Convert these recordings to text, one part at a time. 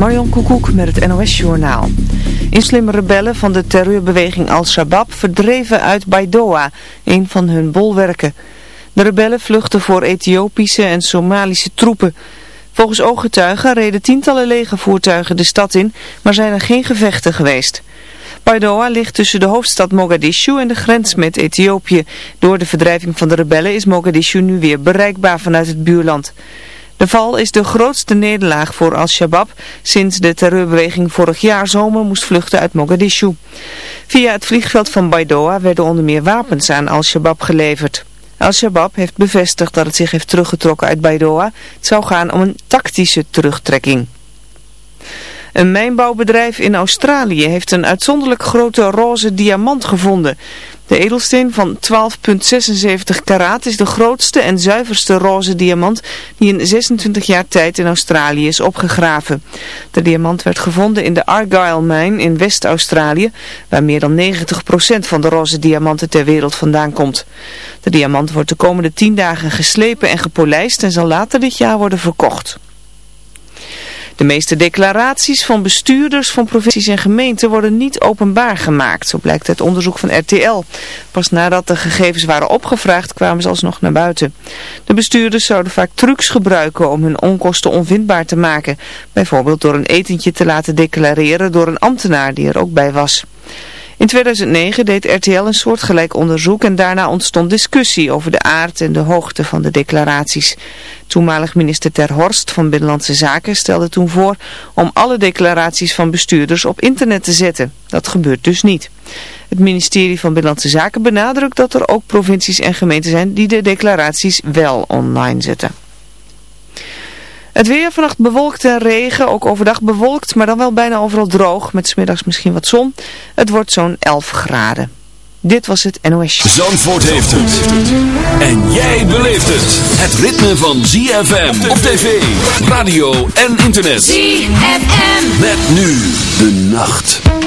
Marjon Koekoek met het NOS-journaal. Inslimme rebellen van de terreurbeweging Al-Shabaab verdreven uit Baidoa, een van hun bolwerken. De rebellen vluchten voor Ethiopische en Somalische troepen. Volgens ooggetuigen reden tientallen legervoertuigen de stad in, maar zijn er geen gevechten geweest. Baidoa ligt tussen de hoofdstad Mogadishu en de grens met Ethiopië. Door de verdrijving van de rebellen is Mogadishu nu weer bereikbaar vanuit het buurland. De val is de grootste nederlaag voor Al-Shabaab sinds de terreurbeweging vorig jaar zomer moest vluchten uit Mogadishu. Via het vliegveld van Baidoa werden onder meer wapens aan Al-Shabaab geleverd. Al-Shabaab heeft bevestigd dat het zich heeft teruggetrokken uit Baidoa. Het zou gaan om een tactische terugtrekking. Een mijnbouwbedrijf in Australië heeft een uitzonderlijk grote roze diamant gevonden. De edelsteen van 12,76 karaat is de grootste en zuiverste roze diamant die in 26 jaar tijd in Australië is opgegraven. De diamant werd gevonden in de Argyle Mine in West-Australië, waar meer dan 90% van de roze diamanten ter wereld vandaan komt. De diamant wordt de komende 10 dagen geslepen en gepolijst en zal later dit jaar worden verkocht. De meeste declaraties van bestuurders van provincies en gemeenten worden niet openbaar gemaakt, zo blijkt uit onderzoek van RTL. Pas nadat de gegevens waren opgevraagd kwamen ze alsnog naar buiten. De bestuurders zouden vaak trucs gebruiken om hun onkosten onvindbaar te maken, bijvoorbeeld door een etentje te laten declareren door een ambtenaar die er ook bij was. In 2009 deed RTL een soortgelijk onderzoek en daarna ontstond discussie over de aard en de hoogte van de declaraties. Toenmalig minister Ter Horst van Binnenlandse Zaken stelde toen voor om alle declaraties van bestuurders op internet te zetten. Dat gebeurt dus niet. Het ministerie van Binnenlandse Zaken benadrukt dat er ook provincies en gemeenten zijn die de declaraties wel online zetten. Het weer vannacht bewolkt en regen, ook overdag bewolkt, maar dan wel bijna overal droog, met smiddags misschien wat zon. Het wordt zo'n 11 graden. Dit was het NOS. Zandvoort heeft het. En jij beleeft het. Het ritme van ZFM op tv, radio en internet. ZFM. Met nu de nacht.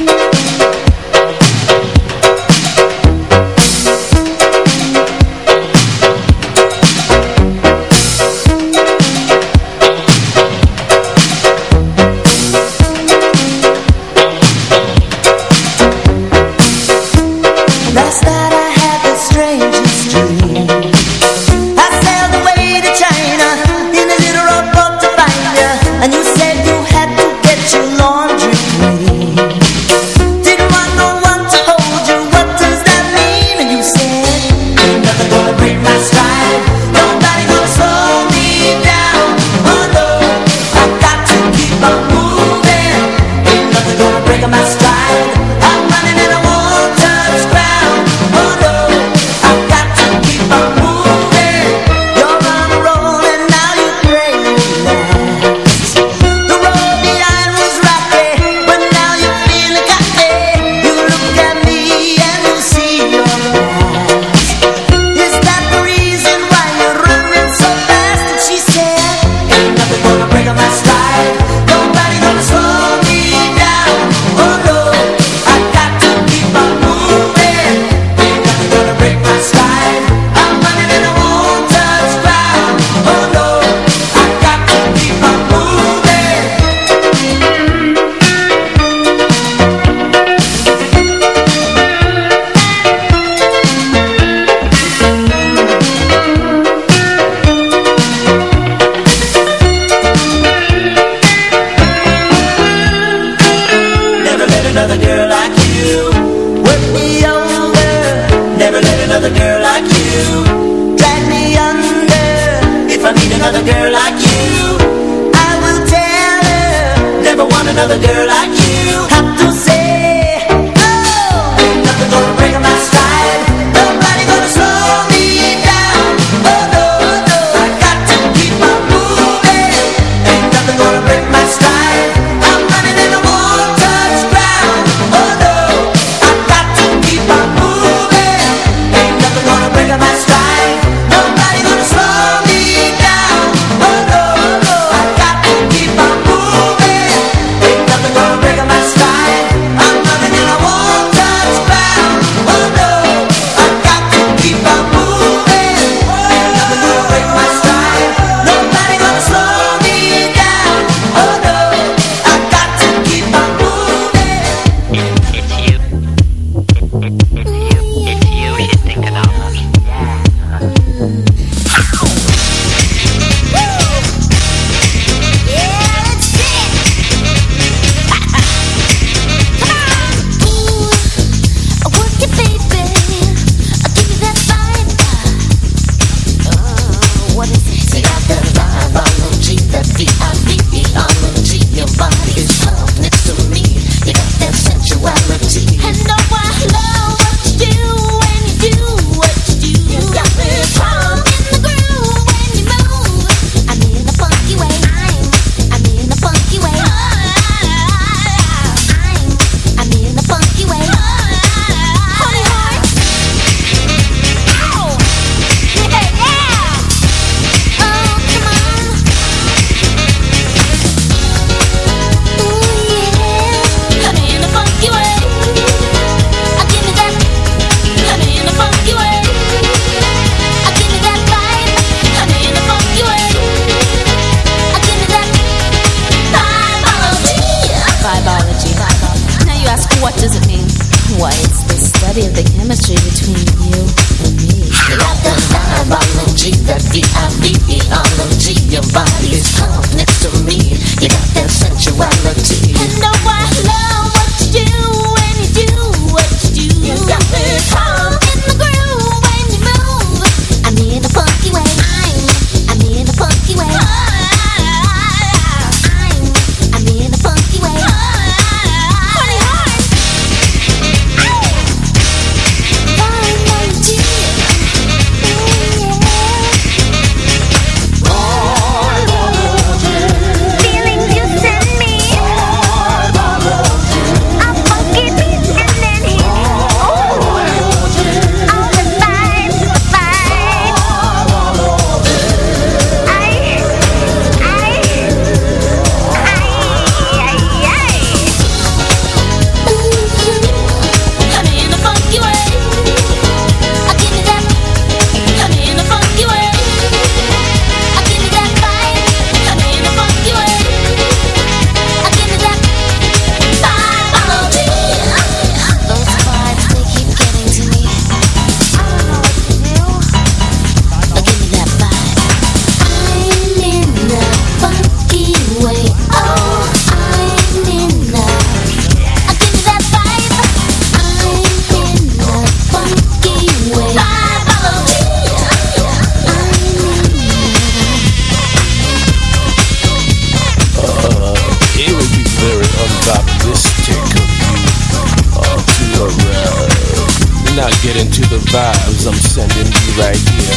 Vibes I'm sending you right here.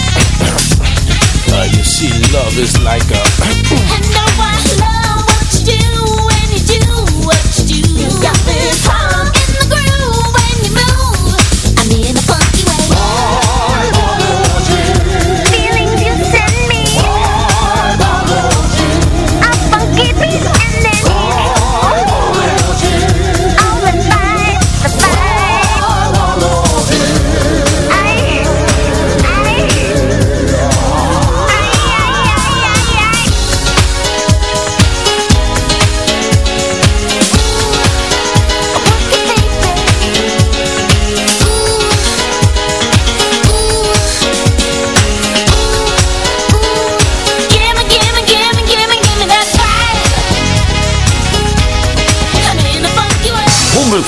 uh, you see, love is like a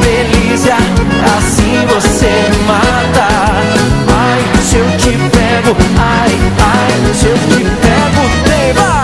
delícia, assim você mata Ai, se eu te pego, ai, ai, se eu te pego Tema! Sábado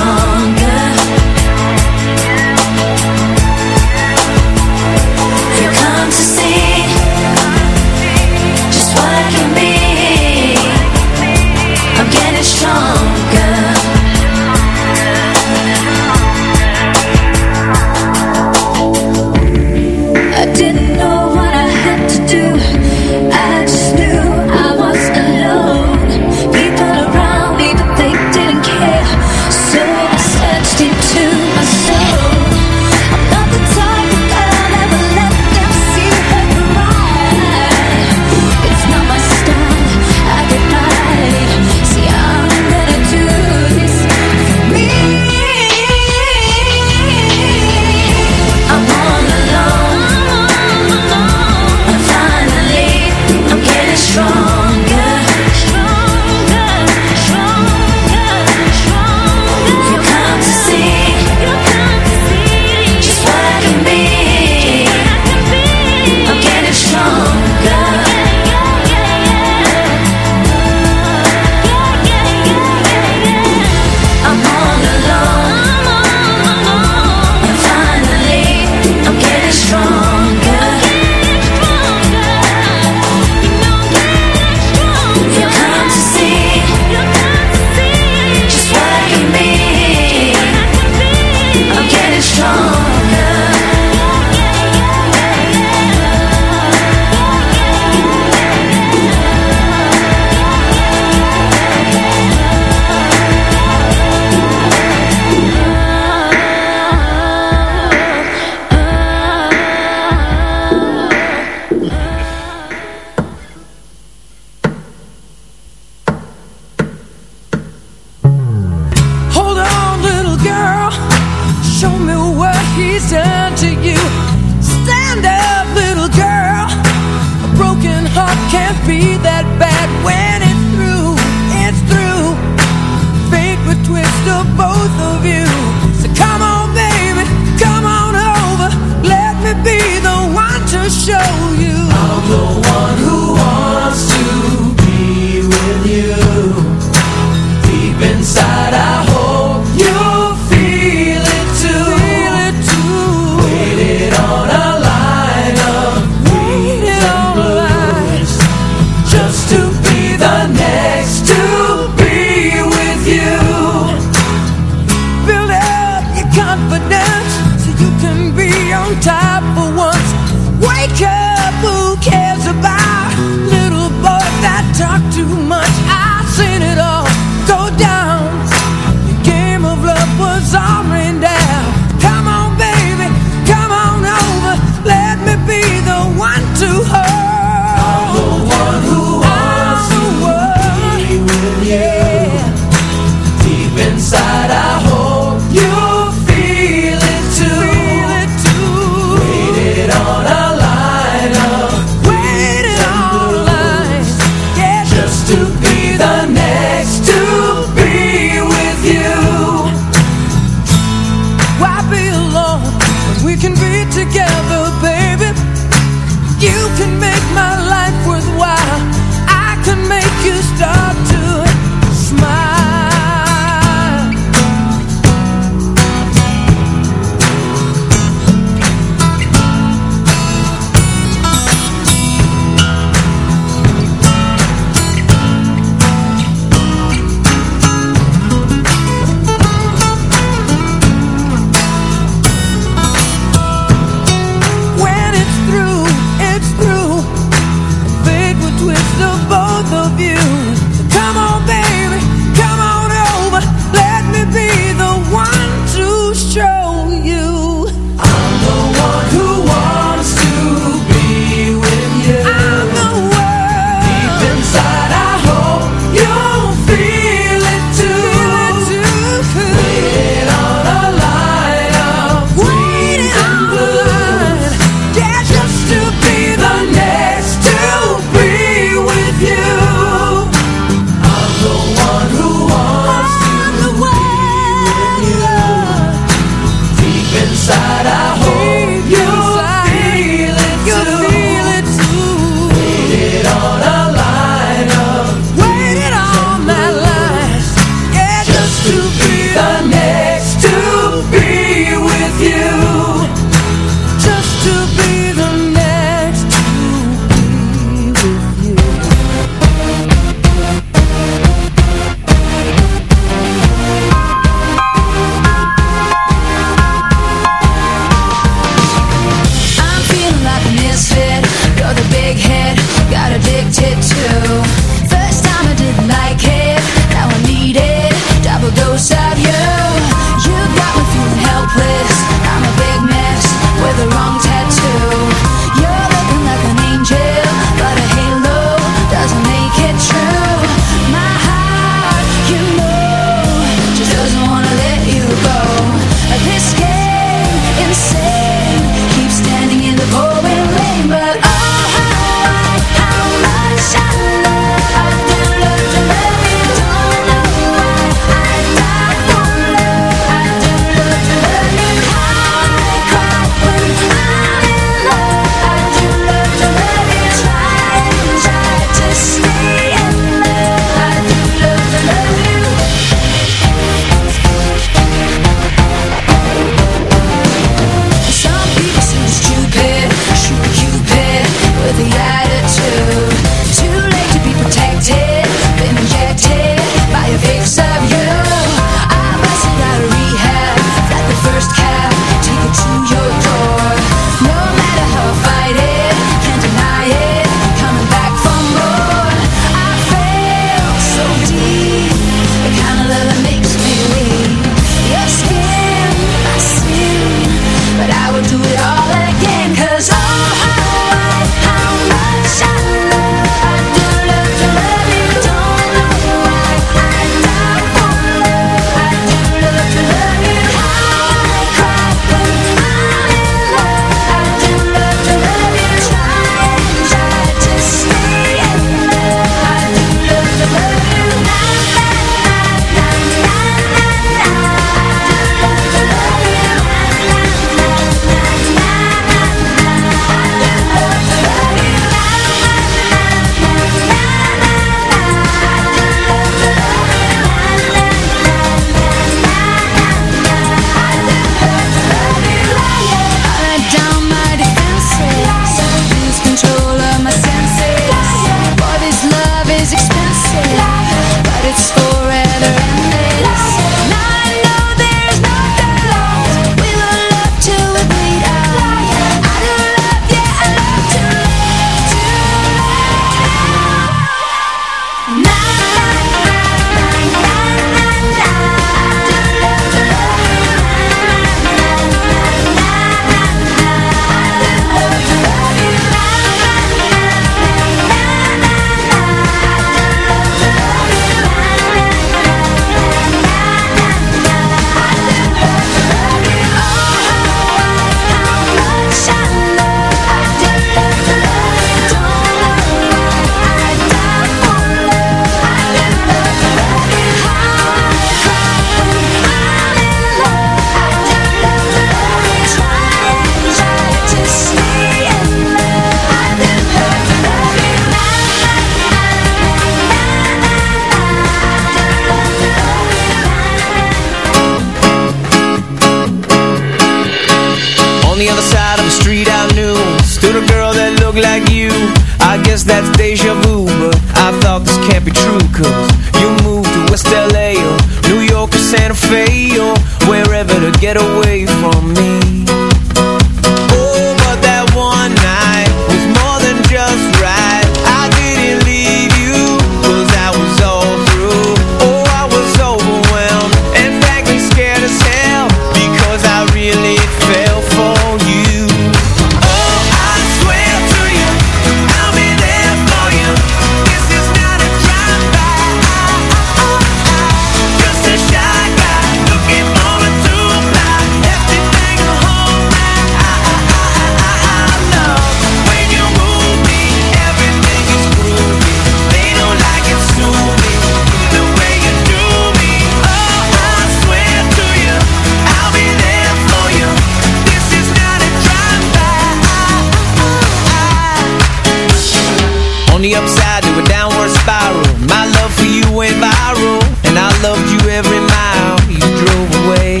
spiral And I loved you every mile you drove away.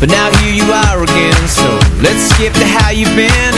But now here you are again. So let's skip to how you've been.